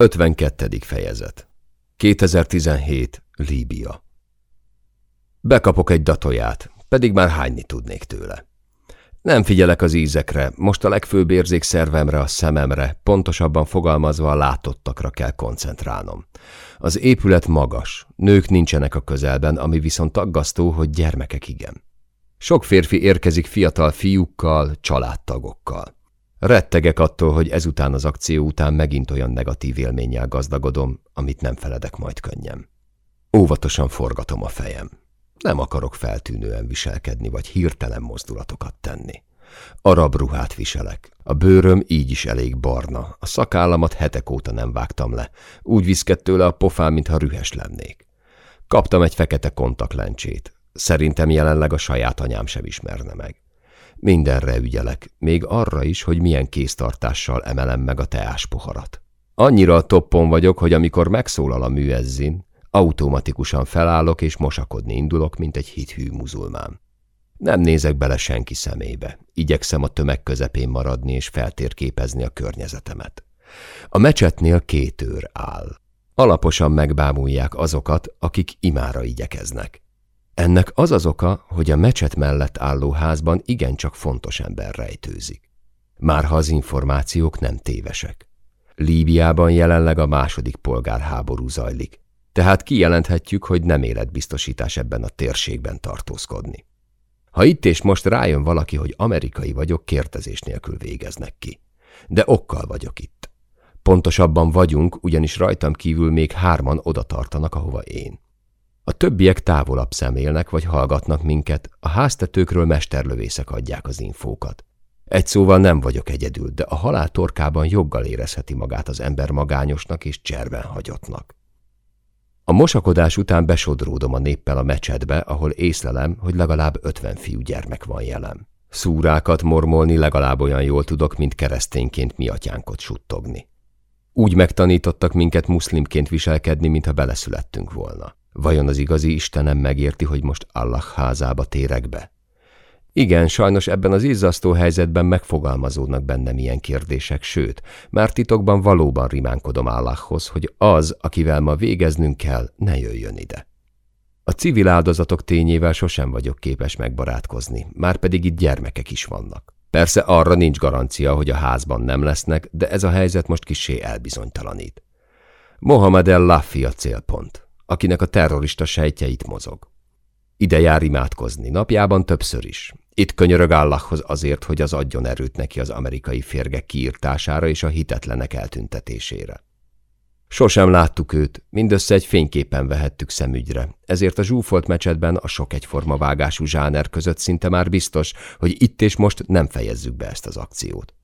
52. fejezet 2017. Líbia Bekapok egy datoját, pedig már hányni tudnék tőle. Nem figyelek az ízekre, most a legfőbb érzékszervemre, a szememre, pontosabban fogalmazva a látottakra kell koncentrálnom. Az épület magas, nők nincsenek a közelben, ami viszont aggasztó, hogy gyermekek igen. Sok férfi érkezik fiatal fiúkkal, családtagokkal. Rettegek attól, hogy ezután az akció után megint olyan negatív élménnyel gazdagodom, amit nem feledek majd könnyen. Óvatosan forgatom a fejem. Nem akarok feltűnően viselkedni, vagy hirtelen mozdulatokat tenni. Arab ruhát viselek. A bőröm így is elég barna. A szakállamat hetek óta nem vágtam le. Úgy viszkett tőle a pofám, mintha rühes lennék. Kaptam egy fekete kontaktlencsét. Szerintem jelenleg a saját anyám sem ismerne meg. Mindenre ügyelek, még arra is, hogy milyen kéztartással emelem meg a teáspoharat. Annyira a toppon vagyok, hogy amikor megszólal a műezzin, automatikusan felállok és mosakodni indulok, mint egy hithű muzulmán. Nem nézek bele senki szemébe, igyekszem a tömeg közepén maradni és feltérképezni a környezetemet. A mecsetnél két őr áll. Alaposan megbámulják azokat, akik imára igyekeznek. Ennek az az oka, hogy a mecset mellett álló házban igencsak fontos ember rejtőzik. Márha az információk nem tévesek. Líbiában jelenleg a második polgárháború zajlik, tehát kijelenthetjük, hogy nem életbiztosítás ebben a térségben tartózkodni. Ha itt és most rájön valaki, hogy amerikai vagyok, kérdezés nélkül végeznek ki. De okkal vagyok itt. Pontosabban vagyunk, ugyanis rajtam kívül még hárman oda tartanak, ahova én. A többiek távolabb személnek vagy hallgatnak minket, a háztetőkről mesterlövészek adják az infókat. Egy szóval nem vagyok egyedül, de a halál torkában joggal érezheti magát az ember magányosnak és cserben hagyottnak. A mosakodás után besodródom a néppel a mecsetbe, ahol észlelem, hogy legalább ötven fiú gyermek van jelen. Szúrákat mormolni legalább olyan jól tudok, mint keresztényként mi atyánkot suttogni. Úgy megtanítottak minket muszlimként viselkedni, mintha beleszülettünk volna. Vajon az igazi Istenem megérti, hogy most Allah házába térek be? Igen, sajnos ebben az izzasztó helyzetben megfogalmazódnak bennem ilyen kérdések, sőt, már titokban valóban rimánkodom Allahhoz, hogy az, akivel ma végeznünk kell, ne jöjjön ide. A civil áldozatok tényével sosem vagyok képes megbarátkozni, már pedig itt gyermekek is vannak. Persze arra nincs garancia, hogy a házban nem lesznek, de ez a helyzet most kisé elbizonytalanít. Mohamed el Lafi a célpont akinek a terrorista sejtjeit mozog. Ide jár imádkozni, napjában többször is. Itt könyörög Allahhoz azért, hogy az adjon erőt neki az amerikai férgek kiírtására és a hitetlenek eltüntetésére. Sosem láttuk őt, mindössze egy fényképen vehettük szemügyre, ezért a zsúfolt mecsetben a sok egyforma vágású zsáner között szinte már biztos, hogy itt és most nem fejezzük be ezt az akciót.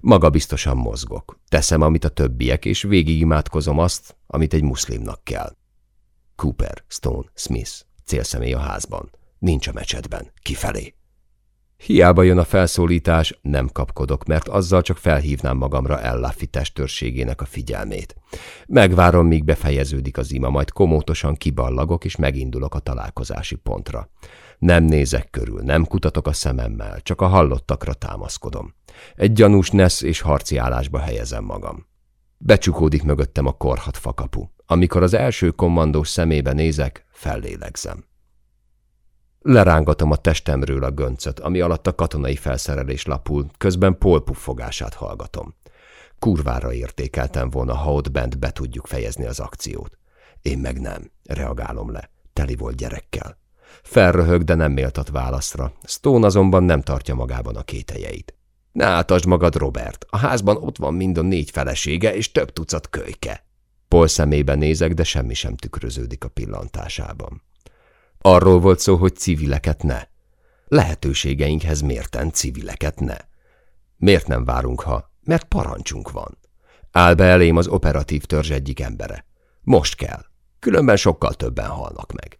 Maga biztosan mozgok, teszem, amit a többiek, és végigimádkozom azt, amit egy muszlimnak kell. Cooper, Stone, Smith, célszemély a házban. Nincs a mecsetben, kifelé. Hiába jön a felszólítás, nem kapkodok, mert azzal csak felhívnám magamra Ellaffi testőrségének a figyelmét. Megvárom, míg befejeződik az ima, majd komótosan kiballagok, és megindulok a találkozási pontra. Nem nézek körül, nem kutatok a szememmel, csak a hallottakra támaszkodom. Egy gyanús nesz és harci állásba helyezem magam. Becsukódik mögöttem a korhat fakapu. Amikor az első kommandós szemébe nézek, fellélegzem. Lerángatom a testemről a göncöt, ami alatt a katonai felszerelés lapul, közben Paul puffogását hallgatom. Kurvára értékeltem volna, ha ott bent be tudjuk fejezni az akciót. Én meg nem, reagálom le. Teli volt gyerekkel. Felröhög, de nem méltat válaszra. Stone azonban nem tartja magában a kételjeit. Ne átasd magad, Robert. A házban ott van mind a négy felesége és több tucat kölyke. Paul szemébe nézek, de semmi sem tükröződik a pillantásában. Arról volt szó, hogy civileket ne. Lehetőségeinkhez mérten civileket ne. Miért nem várunk, ha? Mert parancsunk van. Áll be elém az operatív törzs egyik embere. Most kell. Különben sokkal többen halnak meg.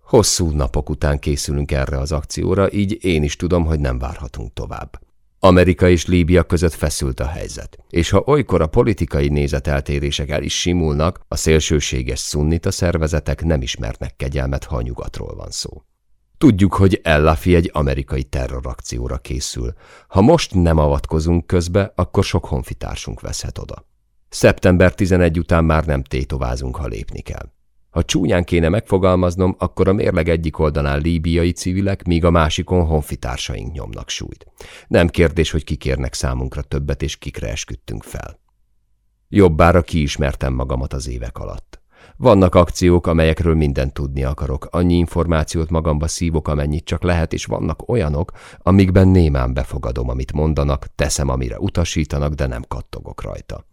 Hosszú napok után készülünk erre az akcióra, így én is tudom, hogy nem várhatunk tovább. Amerika és Líbia között feszült a helyzet, és ha olykor a politikai nézeteltérések el is simulnak, a szélsőséges szunnita szervezetek nem ismernek kegyelmet, ha nyugatról van szó. Tudjuk, hogy Ellafi egy amerikai terrorakcióra készül. Ha most nem avatkozunk közbe, akkor sok honfitársunk veszhet oda. Szeptember 11 után már nem tétovázunk, ha lépni kell. Ha csúnyán kéne megfogalmaznom, akkor a mérleg egyik oldalán líbiai civilek, míg a másikon honfitársaink nyomnak súlyt. Nem kérdés, hogy kikérnek számunkra többet, és kikre esküdtünk fel. Jobbára kiismertem magamat az évek alatt. Vannak akciók, amelyekről mindent tudni akarok, annyi információt magamba szívok, amennyit csak lehet, és vannak olyanok, amikben némán befogadom, amit mondanak, teszem, amire utasítanak, de nem kattogok rajta.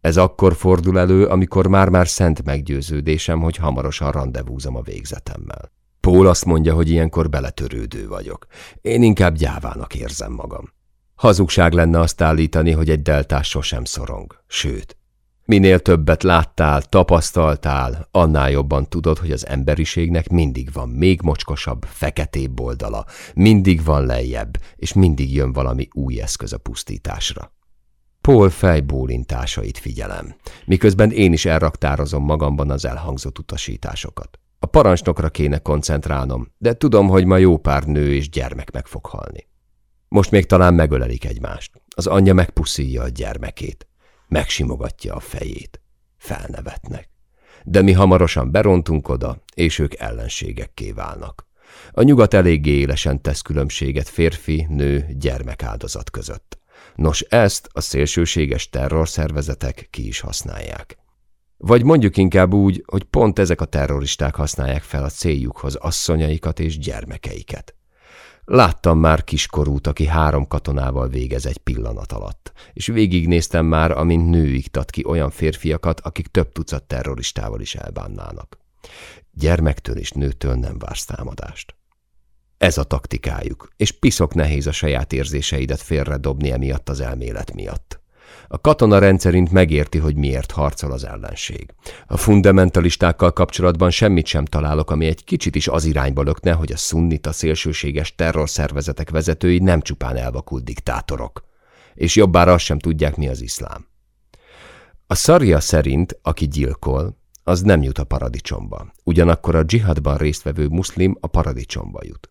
Ez akkor fordul elő, amikor már-már szent meggyőződésem, hogy hamarosan rendezvúzom a végzetemmel. Pól azt mondja, hogy ilyenkor beletörődő vagyok. Én inkább gyávának érzem magam. Hazugság lenne azt állítani, hogy egy deltás sosem szorong. Sőt, minél többet láttál, tapasztaltál, annál jobban tudod, hogy az emberiségnek mindig van még mocskosabb, feketébb oldala, mindig van lejjebb, és mindig jön valami új eszköz a pusztításra. Paul fejbólintásait figyelem, miközben én is elraktározom magamban az elhangzott utasításokat. A parancsnokra kéne koncentrálnom, de tudom, hogy ma jó pár nő és gyermek meg fog halni. Most még talán megölelik egymást. Az anyja megpuszíja a gyermekét. Megsimogatja a fejét. Felnevetnek. De mi hamarosan berontunk oda, és ők ellenségekké válnak. A nyugat eléggé élesen tesz különbséget férfi, nő, gyermek áldozat között. Nos, ezt a szélsőséges terrorszervezetek ki is használják. Vagy mondjuk inkább úgy, hogy pont ezek a terroristák használják fel a céljukhoz asszonyaikat és gyermekeiket. Láttam már kiskorút, aki három katonával végez egy pillanat alatt, és végignéztem már, amint nő iktat ki olyan férfiakat, akik több tucat terroristával is elbánnának. Gyermektől és nőtől nem vársz támadást. Ez a taktikájuk, és piszok nehéz a saját érzéseidet félredobni emiatt az elmélet miatt. A katona rendszerint megérti, hogy miért harcol az ellenség. A fundamentalistákkal kapcsolatban semmit sem találok, ami egy kicsit is az irányba lökne, hogy a szunnita szélsőséges terrorszervezetek vezetői nem csupán elvakult diktátorok. És jobbára azt sem tudják, mi az iszlám. A szarja szerint, aki gyilkol, az nem jut a paradicsomba. Ugyanakkor a dzsihadban résztvevő muszlim a paradicsomba jut.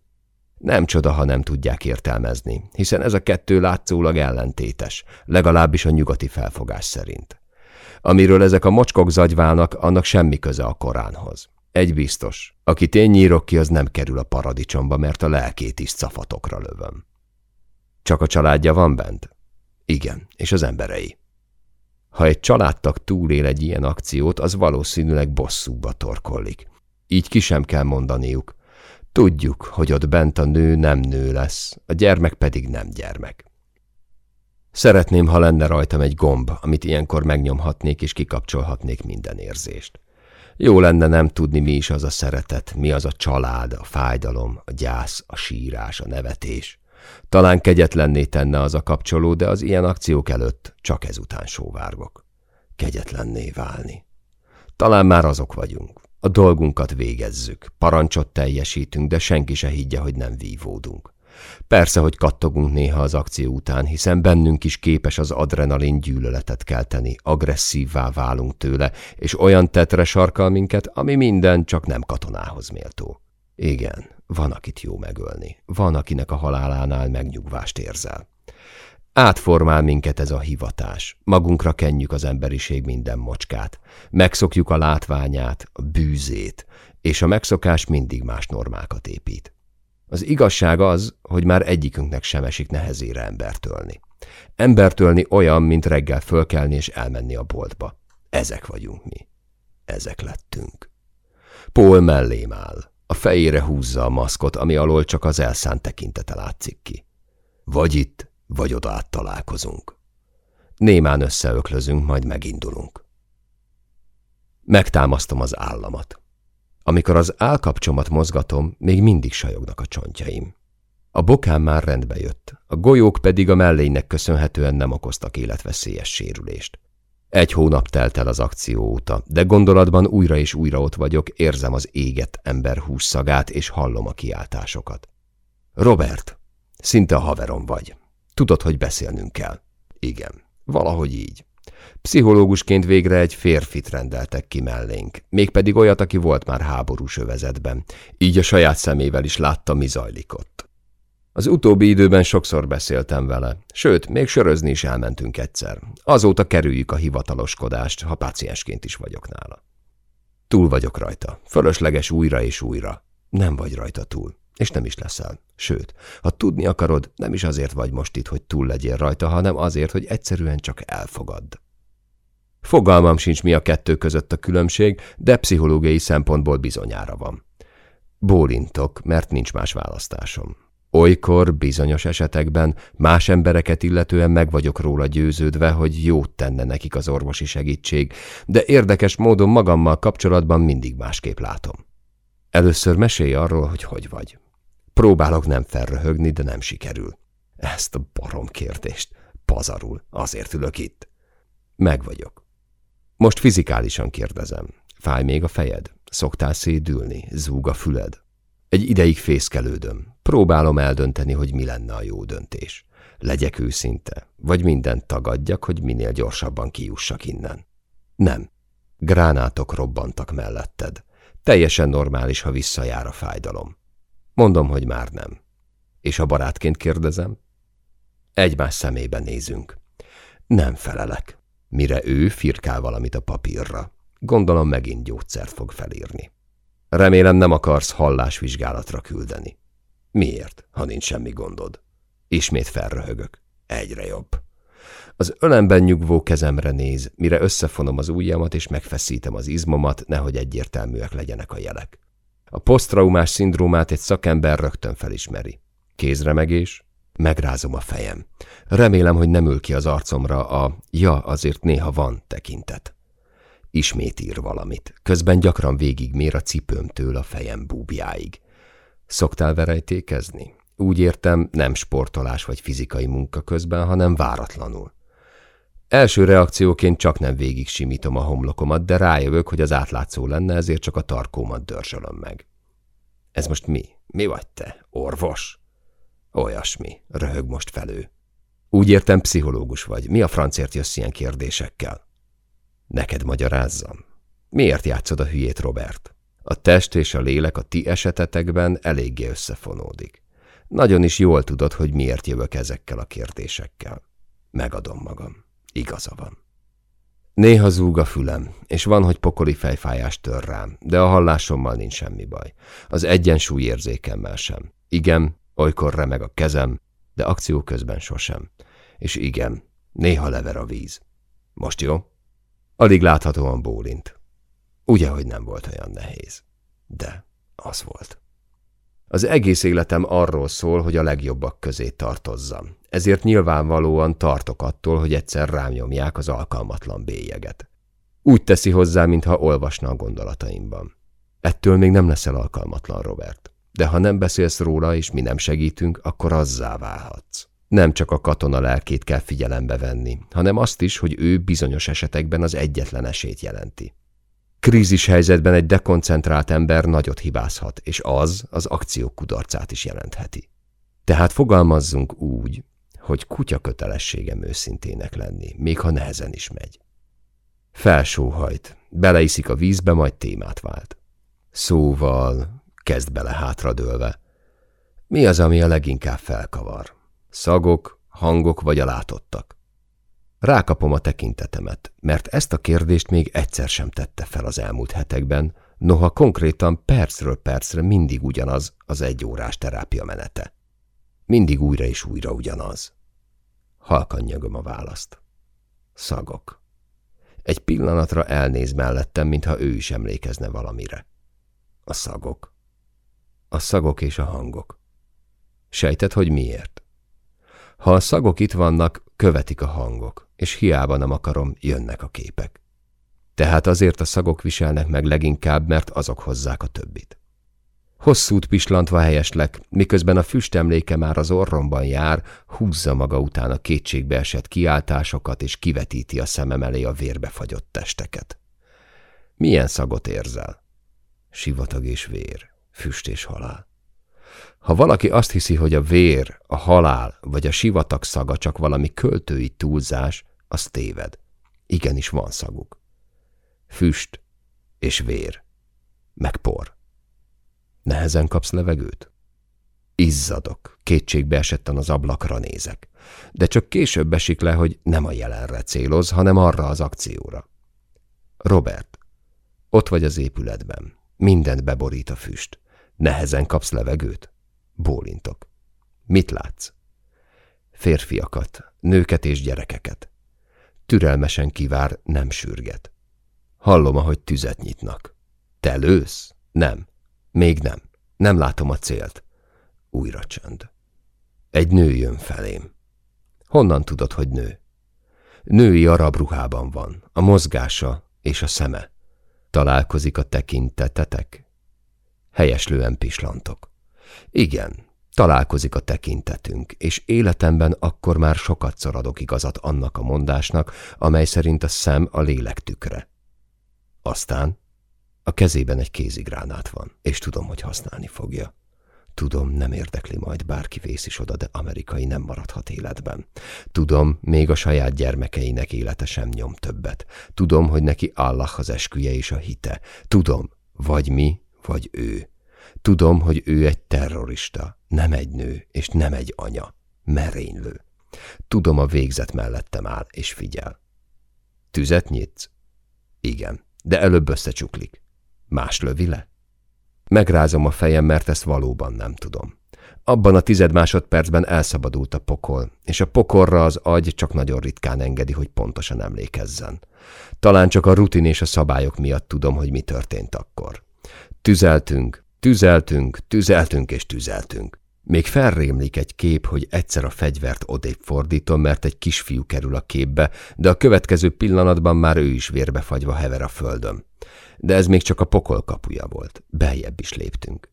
Nem csoda, ha nem tudják értelmezni, hiszen ez a kettő látszólag ellentétes, legalábbis a nyugati felfogás szerint. Amiről ezek a mocskok zagyválnak, annak semmi köze a Koránhoz. Egy biztos, aki én nyírok ki, az nem kerül a paradicsomba, mert a lelkét is cafatokra lövöm. Csak a családja van bent? Igen, és az emberei. Ha egy családtag túlél egy ilyen akciót, az valószínűleg bosszúba torkollik. Így ki sem kell mondaniuk, Tudjuk, hogy ott bent a nő nem nő lesz, a gyermek pedig nem gyermek. Szeretném, ha lenne rajtam egy gomb, amit ilyenkor megnyomhatnék és kikapcsolhatnék minden érzést. Jó lenne nem tudni, mi is az a szeretet, mi az a család, a fájdalom, a gyász, a sírás, a nevetés. Talán kegyetlenné tenne az a kapcsoló, de az ilyen akciók előtt csak ezután sóvárgok. Kegyetlenné válni. Talán már azok vagyunk. A dolgunkat végezzük, parancsot teljesítünk, de senki se higgye, hogy nem vívódunk. Persze, hogy kattogunk néha az akció után, hiszen bennünk is képes az adrenalin gyűlöletet kelteni, agresszívvá válunk tőle, és olyan tetre sarkal minket, ami minden csak nem katonához méltó. Igen, van, akit jó megölni, van, akinek a halálánál megnyugvást érzel. Átformál minket ez a hivatás. Magunkra kenjük az emberiség minden mocskát. Megszokjuk a látványát, a bűzét, és a megszokás mindig más normákat épít. Az igazság az, hogy már egyikünknek sem esik nehezére embertölni. Embertölni olyan, mint reggel fölkelni és elmenni a boltba. Ezek vagyunk mi. Ezek lettünk. Paul mellém áll. A fejére húzza a maszkot, ami alól csak az elszánt tekintete látszik ki. Vagy itt, vagy oda át találkozunk. Némán összeöklözünk, majd megindulunk. Megtámasztom az államat. Amikor az állkapcsomat mozgatom, még mindig sajognak a csontjaim. A bokám már rendbe jött, a golyók pedig a mellénynek köszönhetően nem okoztak életveszélyes sérülést. Egy hónap telt el az akció óta, de gondolatban újra és újra ott vagyok, érzem az éget ember hússzagát és hallom a kiáltásokat. Robert, szinte a haverom vagy. Tudod, hogy beszélnünk kell. Igen, valahogy így. Pszichológusként végre egy férfit rendeltek ki mellénk, mégpedig olyat, aki volt már háborús övezetben, így a saját szemével is látta, mi zajlik ott. Az utóbbi időben sokszor beszéltem vele, sőt, még sörözni is elmentünk egyszer. Azóta kerüljük a hivataloskodást, ha páciensként is vagyok nála. Túl vagyok rajta, fölösleges újra és újra. Nem vagy rajta túl, és nem is leszel. Sőt, ha tudni akarod, nem is azért vagy most itt, hogy túl legyél rajta, hanem azért, hogy egyszerűen csak elfogadd. Fogalmam sincs, mi a kettő között a különbség, de pszichológiai szempontból bizonyára van. Bólintok, mert nincs más választásom. Olykor, bizonyos esetekben más embereket illetően meg vagyok róla győződve, hogy jót tenne nekik az orvosi segítség, de érdekes módon magammal kapcsolatban mindig másképp látom. Először mesélj arról, hogy hogy vagy. Próbálok nem felröhögni, de nem sikerül. Ezt a barom kérdést. Pazarul. Azért ülök itt. Meg vagyok. Most fizikálisan kérdezem. Fáj még a fejed? Szoktál szédülni? Zúg a füled? Egy ideig fészkelődöm. Próbálom eldönteni, hogy mi lenne a jó döntés. Legyek őszinte, vagy mindent tagadjak, hogy minél gyorsabban kijussak innen. Nem. Gránátok robbantak melletted. Teljesen normális, ha visszajár a fájdalom. Mondom, hogy már nem. És a barátként kérdezem? Egymás szemébe nézünk. Nem felelek. Mire ő firkál valamit a papírra. Gondolom megint gyógyszert fog felírni. Remélem nem akarsz hallásvizsgálatra küldeni. Miért, ha nincs semmi gondod? Ismét felröhögök. Egyre jobb. Az ölemben nyugvó kezemre néz, mire összefonom az ujjamat és megfeszítem az izmomat, nehogy egyértelműek legyenek a jelek. A posztraumás szindrómát egy szakember rögtön felismeri. Kézremegés, megrázom a fejem. Remélem, hogy nem ül ki az arcomra a ja, azért néha van tekintet. Ismét ír valamit, közben gyakran végigmér a cipőmtől a fejem búbjáig. Szoktál verejtékezni? Úgy értem, nem sportolás vagy fizikai munka közben, hanem váratlanul. Első reakcióként csak nem végig simítom a homlokomat, de rájövök, hogy az átlátszó lenne, ezért csak a tarkómat dörzsölöm meg. Ez most mi? Mi vagy te? Orvos? Olyasmi, röhög most felő. Úgy értem, pszichológus vagy. Mi a francért jössz ilyen kérdésekkel? Neked magyarázzam. Miért játszod a hülyét, Robert? A test és a lélek a ti esetetekben eléggé összefonódik. Nagyon is jól tudod, hogy miért jövök ezekkel a kérdésekkel. Megadom magam. Igaza van. Néha zúg a fülem, és van, hogy pokoli fejfájás tör rám, de a hallásommal nincs semmi baj. Az egyensúly érzékemmel sem. Igen, olykor remeg a kezem, de akció közben sosem. És igen, néha lever a víz. Most jó? Alig láthatóan bólint. Ugye, hogy nem volt olyan nehéz. De az volt. Az egész életem arról szól, hogy a legjobbak közé tartozzam. Ezért nyilvánvalóan tartok attól, hogy egyszer rám nyomják az alkalmatlan bélyeget. Úgy teszi hozzá, mintha olvasna a gondolataimban. Ettől még nem leszel alkalmatlan, Robert. De ha nem beszélsz róla, és mi nem segítünk, akkor azzá válhatsz. Nem csak a katona lelkét kell figyelembe venni, hanem azt is, hogy ő bizonyos esetekben az egyetlen esét jelenti. Krízis helyzetben egy dekoncentrált ember nagyot hibázhat, és az az akciók kudarcát is jelentheti. Tehát fogalmazzunk úgy, hogy kutya kötelességem őszintének lenni, még ha nehezen is megy. Felsóhajt, beleiszik a vízbe, majd témát vált. Szóval kezd bele hátradőlve. Mi az, ami a leginkább felkavar? Szagok, hangok vagy a látottak? Rákapom a tekintetemet, mert ezt a kérdést még egyszer sem tette fel az elmúlt hetekben, noha konkrétan percről percre mindig ugyanaz az egyórás terápia menete. Mindig újra és újra ugyanaz. Halkan nyögöm a választ. Szagok. Egy pillanatra elnéz mellettem, mintha ő is emlékezne valamire. A szagok. A szagok és a hangok. Sejted, hogy miért? Ha a szagok itt vannak, követik a hangok, és hiába nem akarom, jönnek a képek. Tehát azért a szagok viselnek meg leginkább, mert azok hozzák a többit. Hosszút pislantva helyeslek, miközben a füstemléke már az orromban jár, húzza maga után a kétségbe esett kiáltásokat, és kivetíti a szemem elé a vérbefagyott testeket. Milyen szagot érzel? Sivatag és vér, füst és halál. Ha valaki azt hiszi, hogy a vér, a halál vagy a sivatag szaga csak valami költői túlzás, az téved. Igenis van szaguk. Füst és vér, meg por. Nehezen kapsz levegőt? Izzadok, kétségbe esetten az ablakra nézek. De csak később esik le, hogy nem a jelenre céloz, hanem arra az akcióra. Robert, ott vagy az épületben. Mindent beborít a füst. Nehezen kapsz levegőt? Bólintok. Mit látsz? Férfiakat, nőket és gyerekeket. Türelmesen kivár, nem sürget. Hallom, ahogy tüzet nyitnak. Te lősz? Nem. Még nem. Nem látom a célt. Újra csönd. Egy nő jön felém. Honnan tudod, hogy nő? Női arab ruhában van, a mozgása és a szeme. Találkozik a tekintetetek? Helyeslően pislantok. Igen, találkozik a tekintetünk, és életemben akkor már sokat adok igazat annak a mondásnak, amely szerint a szem a lélek tükre. Aztán a kezében egy kézigránát van, és tudom, hogy használni fogja. Tudom, nem érdekli majd bárki vész is oda, de amerikai nem maradhat életben. Tudom, még a saját gyermekeinek élete sem nyom többet. Tudom, hogy neki Allah az esküje és a hite. Tudom, vagy mi, vagy ő. Tudom, hogy ő egy terrorista, nem egy nő, és nem egy anya. Merénylő. Tudom, a végzet mellettem áll, és figyel. Tüzet nyitsz? Igen, de előbb összecsuklik. Más lövi le? Megrázom a fejem, mert ezt valóban nem tudom. Abban a tized másodpercben elszabadult a pokol, és a pokorra az agy csak nagyon ritkán engedi, hogy pontosan emlékezzen. Talán csak a rutin és a szabályok miatt tudom, hogy mi történt akkor. Tüzeltünk, tüzeltünk, tüzeltünk és tüzeltünk. Még felrémlik egy kép, hogy egyszer a fegyvert odébb fordítom, mert egy kisfiú kerül a képbe, de a következő pillanatban már ő is vérbefagyva hever a földön de ez még csak a pokol kapuja volt. Beljebb is léptünk.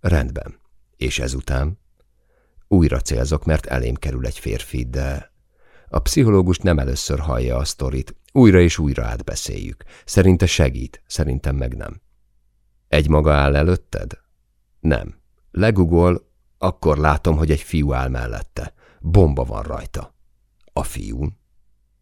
Rendben. És ezután? Újra célzok, mert elém kerül egy férfi, de... A pszichológus nem először hallja a sztorit. Újra és újra átbeszéljük. Szerinte segít, szerintem meg nem. Egy maga áll előtted? Nem. Legugol, akkor látom, hogy egy fiú áll mellette. Bomba van rajta. A fiún?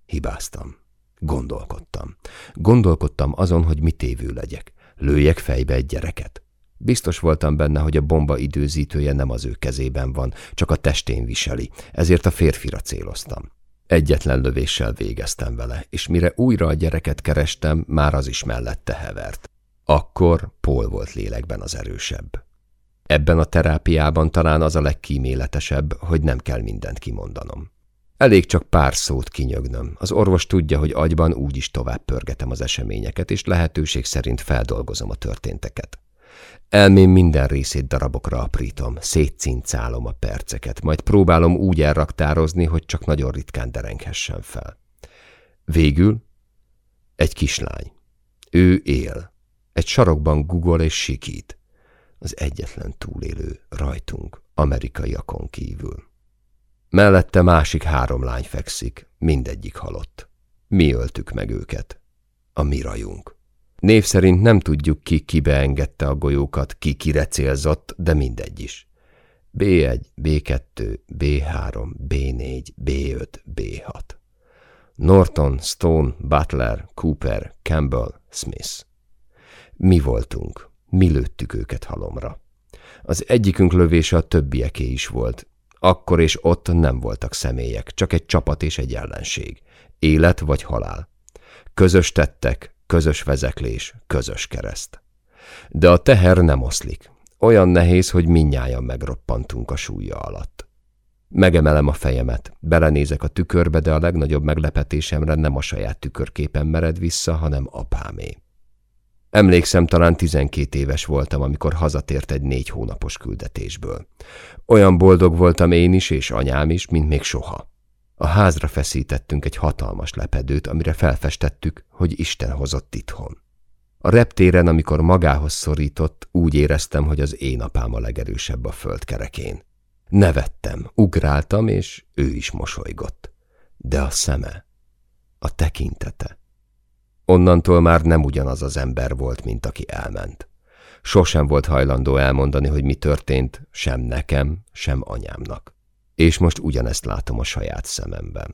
Hibáztam. Gondolkodtam. Gondolkodtam azon, hogy mit tévő legyek. Lőjek fejbe egy gyereket. Biztos voltam benne, hogy a bomba időzítője nem az ő kezében van, csak a testén viseli, ezért a férfira céloztam. Egyetlen lövéssel végeztem vele, és mire újra a gyereket kerestem, már az is mellette hevert. Akkor Paul volt lélekben az erősebb. Ebben a terápiában talán az a legkíméletesebb, hogy nem kell mindent kimondanom. Elég csak pár szót kinyögnöm. Az orvos tudja, hogy agyban úgy is tovább pörgetem az eseményeket, és lehetőség szerint feldolgozom a történteket. Elmém minden részét darabokra aprítom, szétcincálom a perceket, majd próbálom úgy elraktározni, hogy csak nagyon ritkán derenghessen fel. Végül egy kislány. Ő él. Egy sarokban gugol és sikít. Az egyetlen túlélő rajtunk, amerikaiakon kívül. Mellette másik három lány fekszik, mindegyik halott. Mi öltük meg őket. A mi rajunk. Név szerint nem tudjuk ki kibe engedte a golyókat, ki kire célzott, de mindegy is. B1, B2, B3, B4, B5, B6. Norton, Stone, Butler, Cooper, Campbell, Smith. Mi voltunk, mi lőttük őket halomra. Az egyikünk lövése a többieké is volt, akkor és ott nem voltak személyek, csak egy csapat és egy ellenség. Élet vagy halál. Közös tettek, közös vezeklés, közös kereszt. De a teher nem oszlik. Olyan nehéz, hogy minnyáján megroppantunk a súlya alatt. Megemelem a fejemet, belenézek a tükörbe, de a legnagyobb meglepetésemre nem a saját tükörképen mered vissza, hanem apámé. Emlékszem, talán tizenkét éves voltam, amikor hazatért egy négy hónapos küldetésből. Olyan boldog voltam én is, és anyám is, mint még soha. A házra feszítettünk egy hatalmas lepedőt, amire felfestettük, hogy Isten hozott itthon. A reptéren, amikor magához szorított, úgy éreztem, hogy az én apám a legerősebb a földkerekén. Nevettem, ugráltam, és ő is mosolygott. De a szeme, a tekintete, Onnantól már nem ugyanaz az ember volt, mint aki elment. Sosem volt hajlandó elmondani, hogy mi történt, sem nekem, sem anyámnak. És most ugyanezt látom a saját szememben.